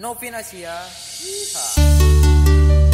Novin Asia. Yeehaw.